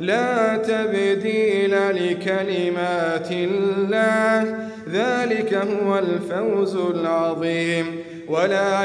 لا تبديل لكلمات الله. ذلك هو الفوز العظيم. ولا